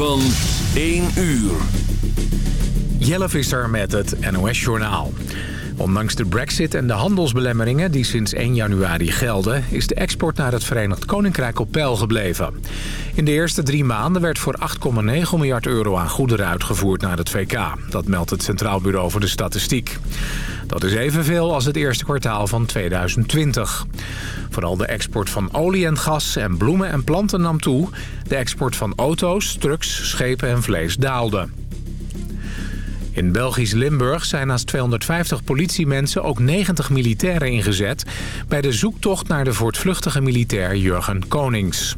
van 1 uur. Jelle Visser met het NOS-journaal. Ondanks de brexit en de handelsbelemmeringen die sinds 1 januari gelden... is de export naar het Verenigd Koninkrijk op peil gebleven. In de eerste drie maanden werd voor 8,9 miljard euro aan goederen uitgevoerd naar het VK. Dat meldt het Centraal Bureau voor de Statistiek. Dat is evenveel als het eerste kwartaal van 2020. Vooral de export van olie en gas en bloemen en planten nam toe. De export van auto's, trucks, schepen en vlees daalde. In Belgisch Limburg zijn naast 250 politiemensen ook 90 militairen ingezet... bij de zoektocht naar de voortvluchtige militair Jurgen Konings.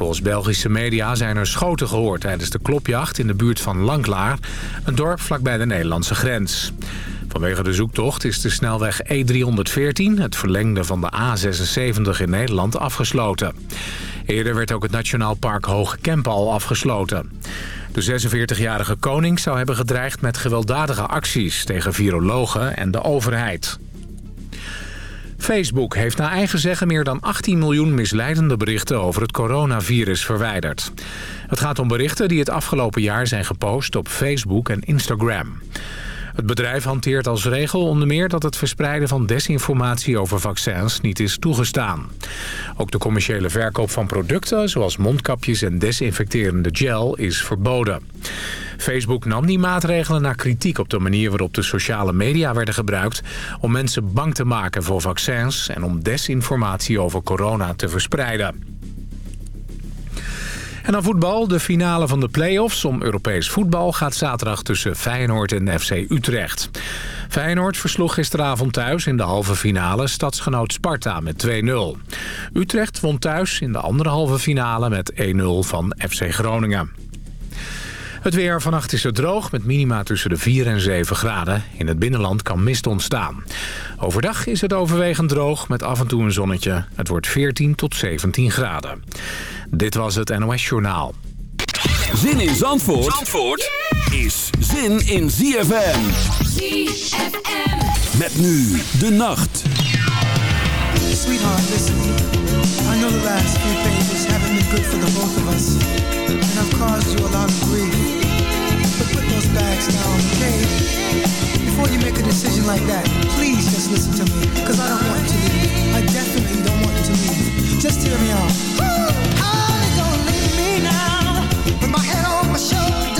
Volgens Belgische media zijn er schoten gehoord tijdens de klopjacht in de buurt van Lanklaar... een dorp vlakbij de Nederlandse grens. Vanwege de zoektocht is de snelweg E314, het verlengde van de A76 in Nederland, afgesloten. Eerder werd ook het Nationaal Park Hoge Kempen al afgesloten. De 46-jarige koning zou hebben gedreigd met gewelddadige acties tegen virologen en de overheid. Facebook heeft naar eigen zeggen meer dan 18 miljoen misleidende berichten over het coronavirus verwijderd. Het gaat om berichten die het afgelopen jaar zijn gepost op Facebook en Instagram. Het bedrijf hanteert als regel onder meer dat het verspreiden van desinformatie over vaccins niet is toegestaan. Ook de commerciële verkoop van producten zoals mondkapjes en desinfecterende gel is verboden. Facebook nam die maatregelen na kritiek op de manier waarop de sociale media werden gebruikt om mensen bang te maken voor vaccins en om desinformatie over corona te verspreiden. En dan voetbal. De finale van de play-offs om Europees voetbal gaat zaterdag tussen Feyenoord en FC Utrecht. Feyenoord versloeg gisteravond thuis in de halve finale stadsgenoot Sparta met 2-0. Utrecht won thuis in de andere halve finale met 1-0 van FC Groningen. Het weer vannacht is er droog met minima tussen de 4 en 7 graden. In het binnenland kan mist ontstaan. Overdag is het overwegend droog met af en toe een zonnetje. Het wordt 14 tot 17 graden. Dit was het NOS Journaal. Zin in Zandvoort, Zandvoort is zin in ZFM. ZFM. Met nu de nacht. Sweetheart, listen. I know the last few pages haven't been good for the both of us. And I've caused you a lot of grief. But put those bags down, okay? Before you make a decision like that, please just listen to me. Cause I don't want to leave. I definitely don't want to leave. Just hear me out. With my head on my shoulders,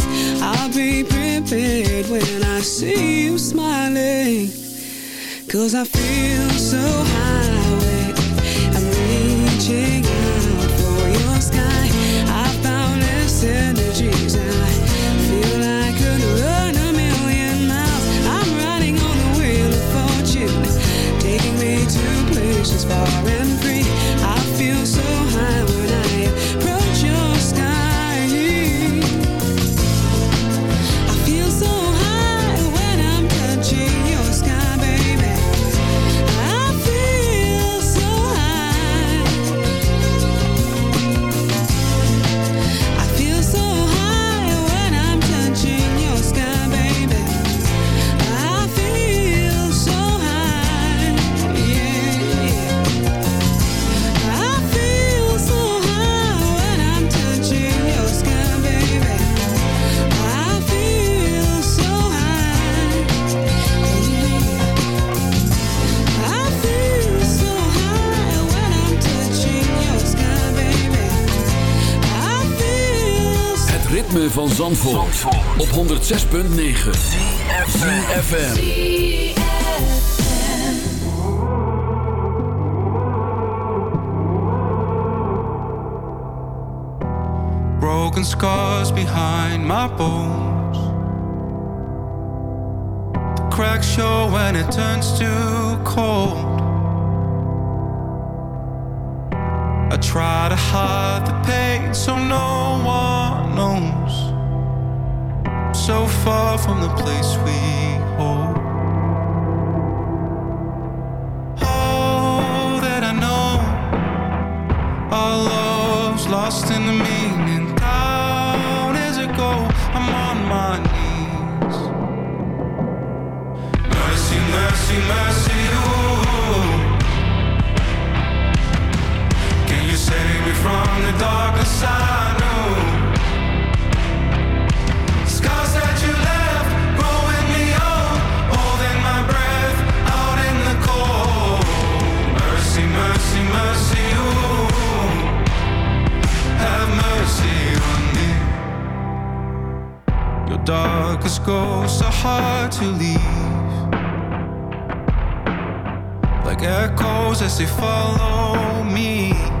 I'll be prepared when I see you smiling. Cause I feel so high, I'm reaching out for your sky. I've boundless energies, I feel I could run a million miles. I'm riding on the wheel of fortune, taking me to places far and ritme van Zandvoort, op 106.9 ZFM. broken scars behind my bones. The cracks show when it turns too cold. I try to hide the pain so no one knows. So far from the place we hold. Oh, that I know our love's lost in the meaning. Down as it go, I'm on my knees. Mercy, mercy, mercy, darkness I know? Scars that you left growing me old, holding my breath out in the cold. Mercy, mercy, mercy, ooh. Have mercy on me. Your darkest ghosts are hard to leave. Like echoes as they follow me.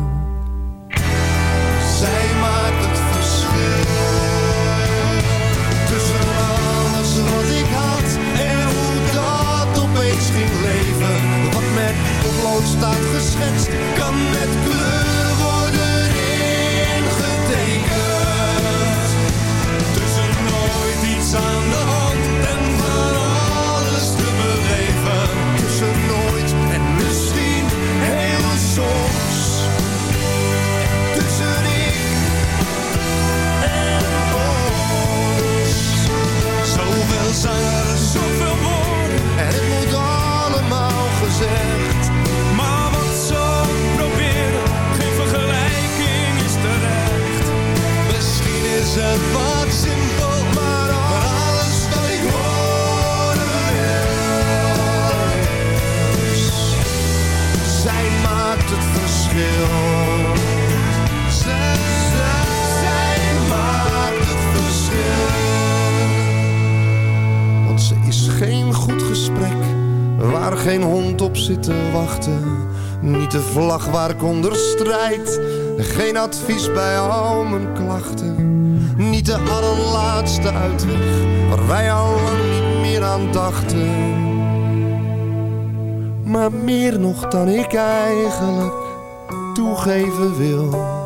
Staat geschetst, kan met kleur worden ingetekend. Tussen nooit iets aan de hand en van alles te beleven. Tussen nooit en misschien heel soms. Tussen ik en ons. Zoveel zangeren, is het wat simpel, maar alles wat ik horen. Zij maakt het verschil. Zij, zij, zij maakt het verschil. Want ze is geen goed gesprek, waar geen hond op zit te wachten. Niet de vlag waar ik onder geen advies bij al mijn klachten. De allerlaatste uitweg, waar wij al lang niet meer aan dachten. Maar meer nog dan ik eigenlijk toegeven wil.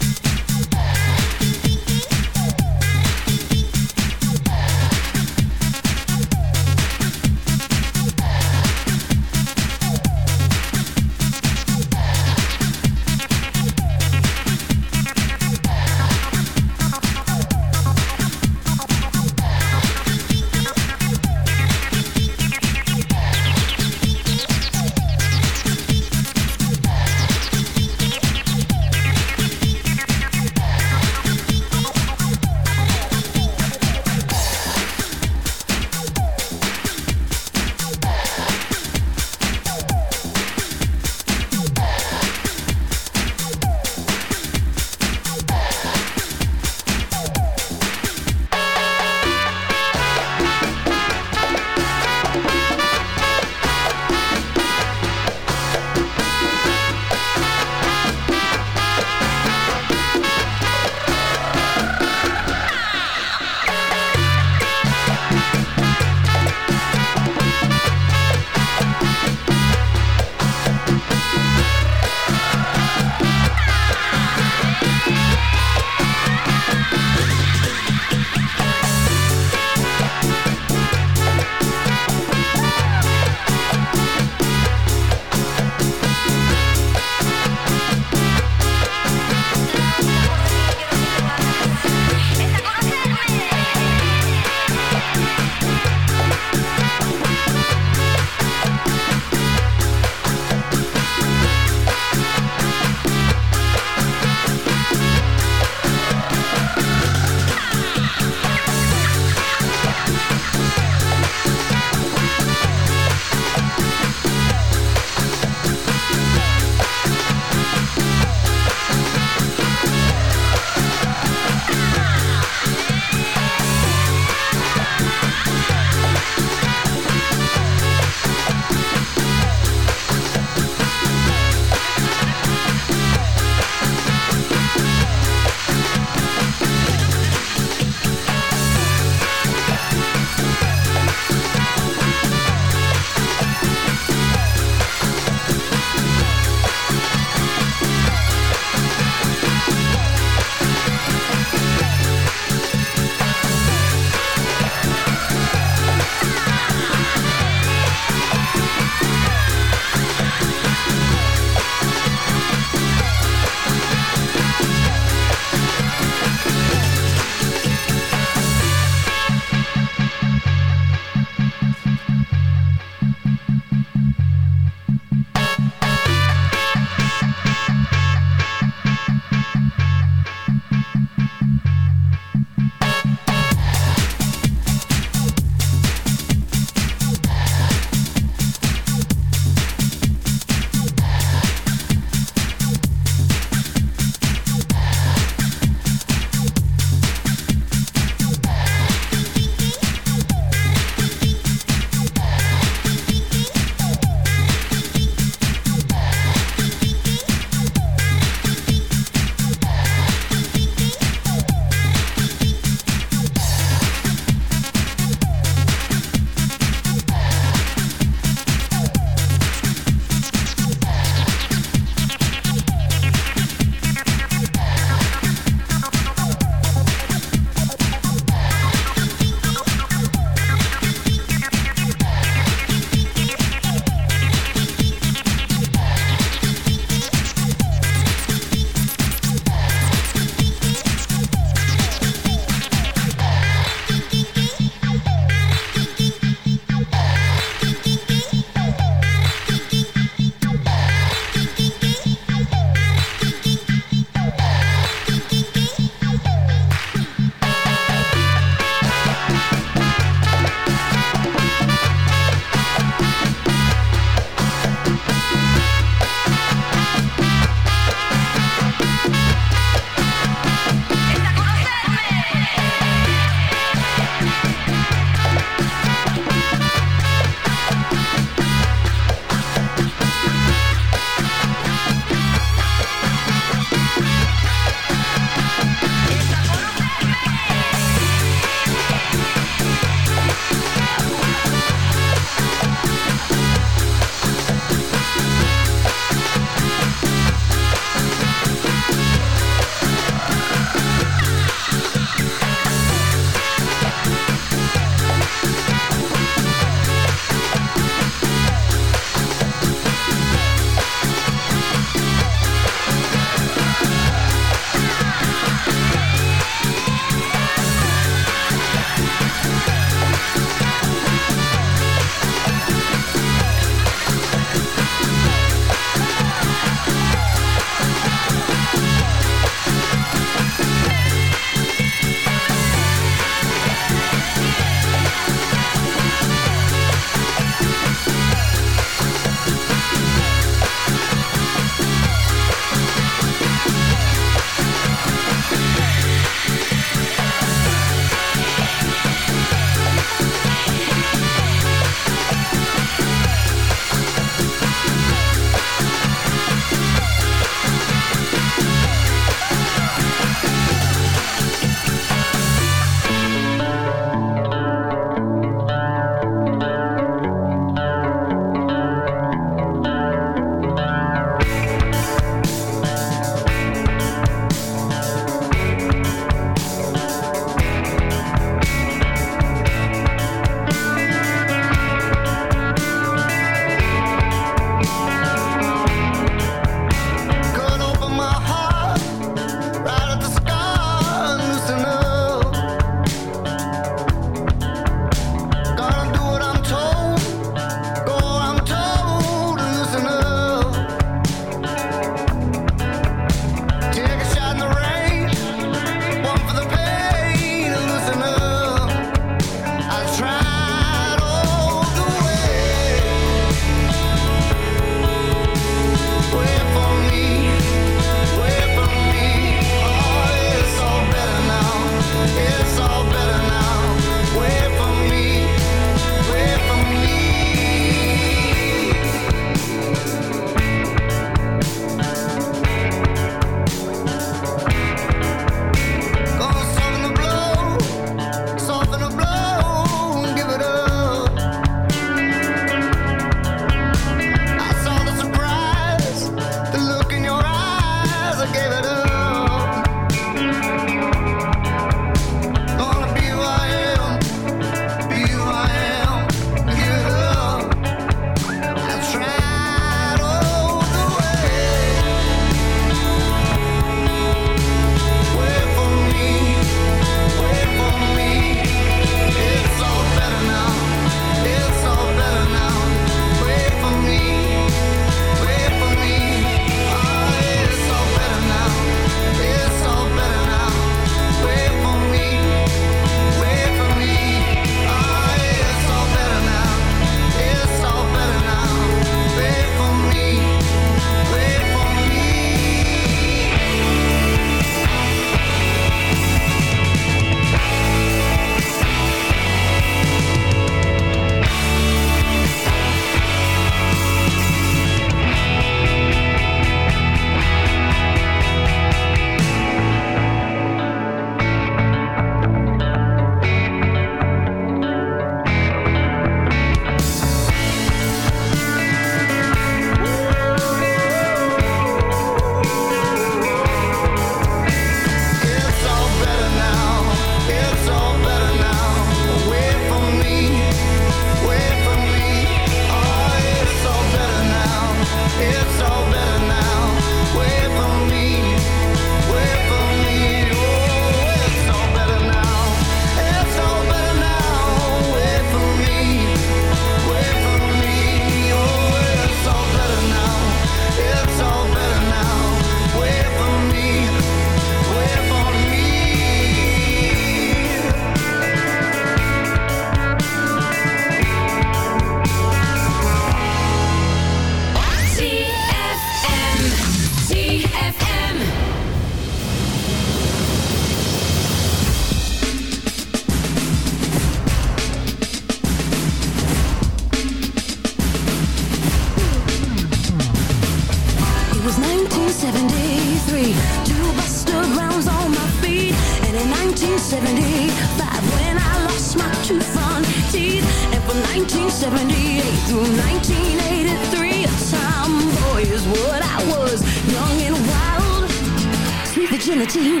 in the team.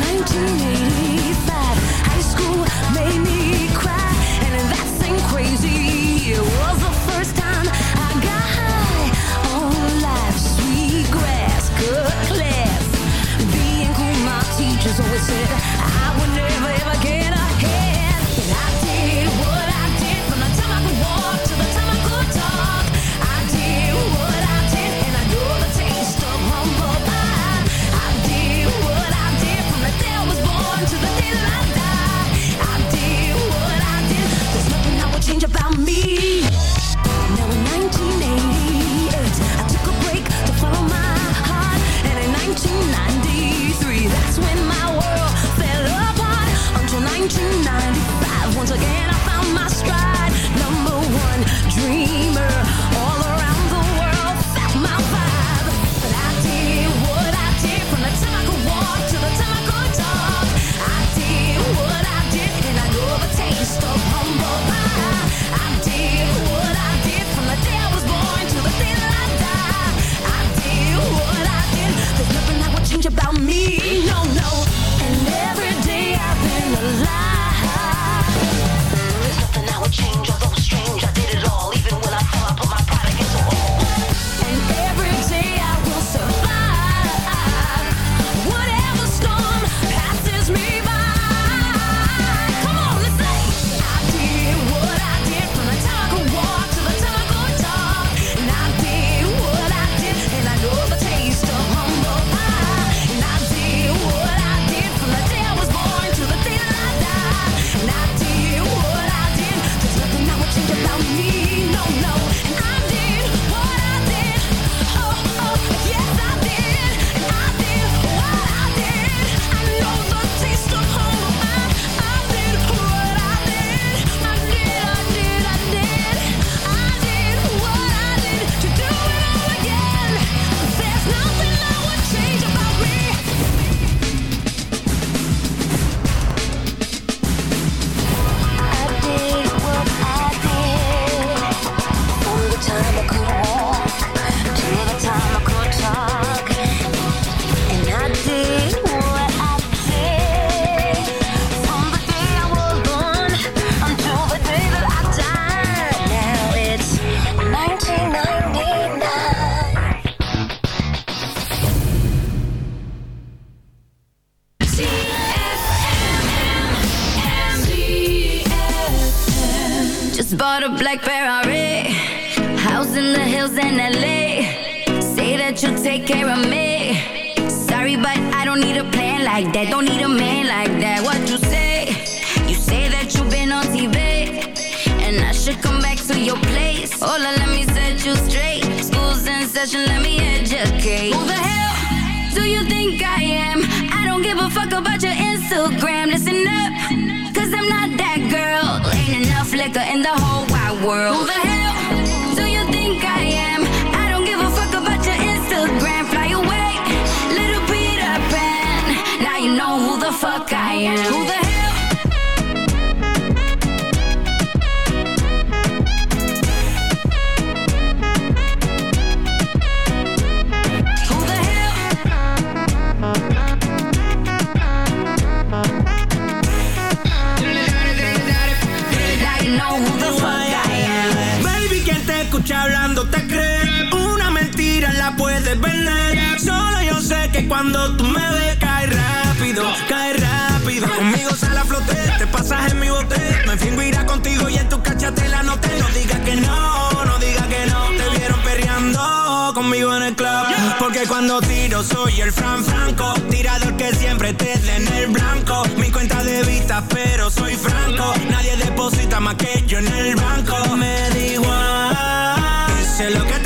19. okay. Who the hell do you think I am? I don't give a fuck about your Instagram. Listen up, cause I'm not that girl. Ain't enough liquor in the whole wide world. Who the hell? cuando tú me ves cae rápido, cae rápido. Conmigo se la floté, te pasas en mi bote. Me fingo irá contigo y en tu cachatela no te no digas que no, no digas que no. Te vieron perreando conmigo en el club. Porque cuando tiro soy el Fran Franco, tirador que siempre te dé en el blanco. Mi cuenta de vista, pero soy franco. Nadie deposita más que yo en el banco. Me da igual, sé lo que te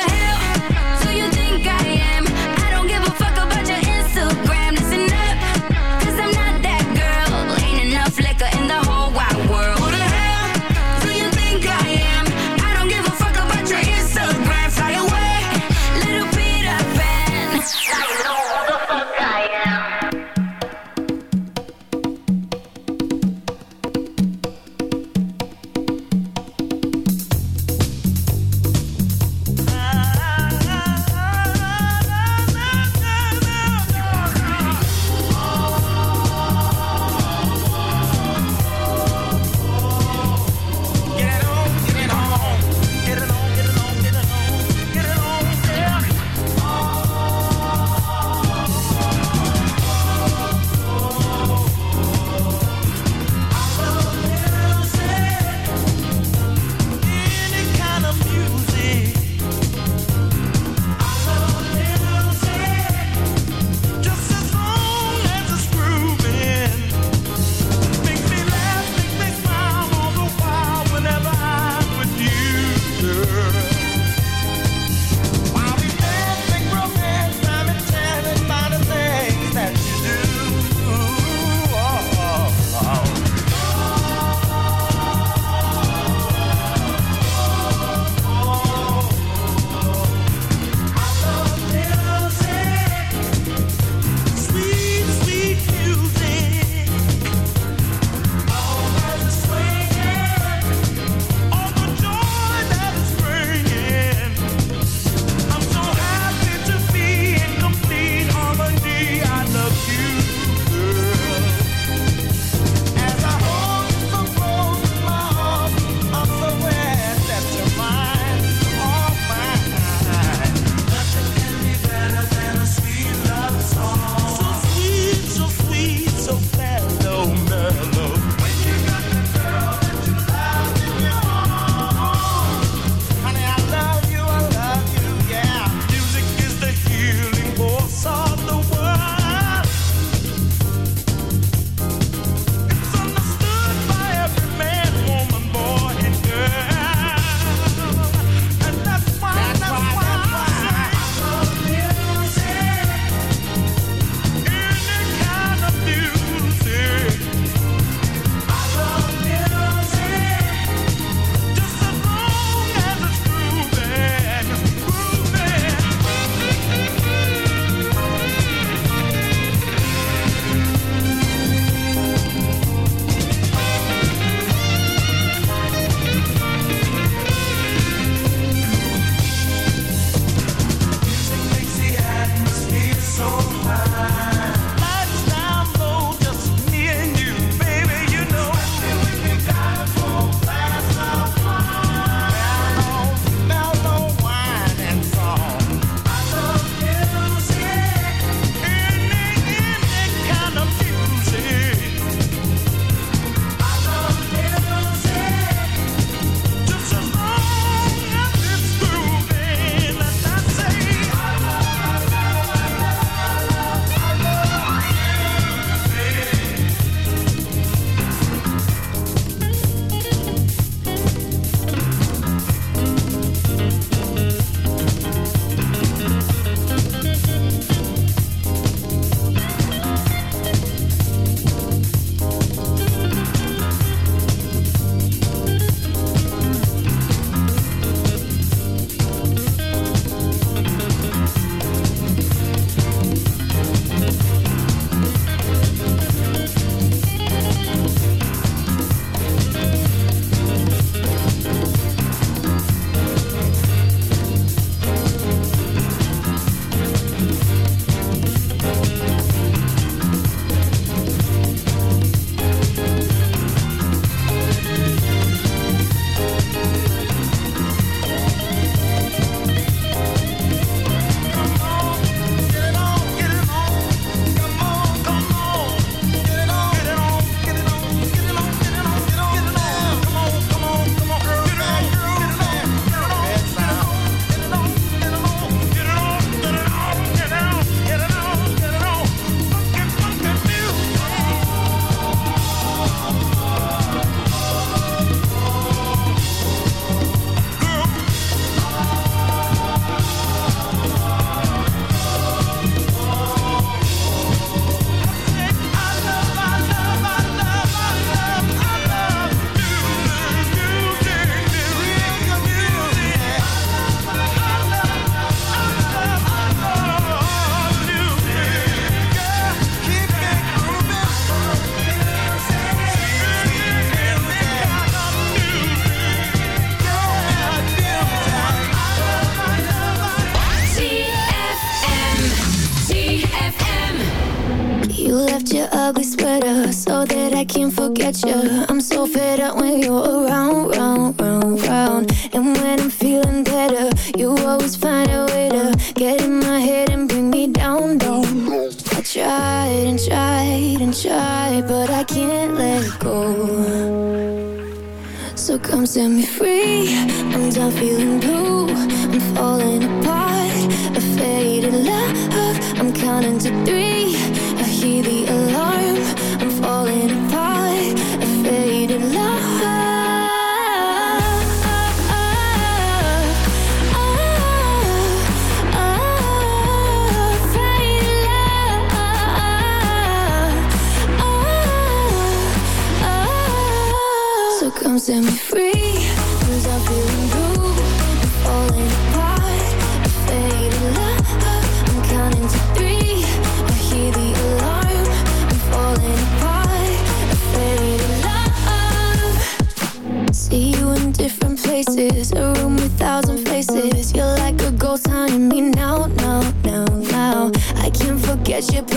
set me free. I'm done feeling blue. I'm falling apart. A faded love. I'm counting to three.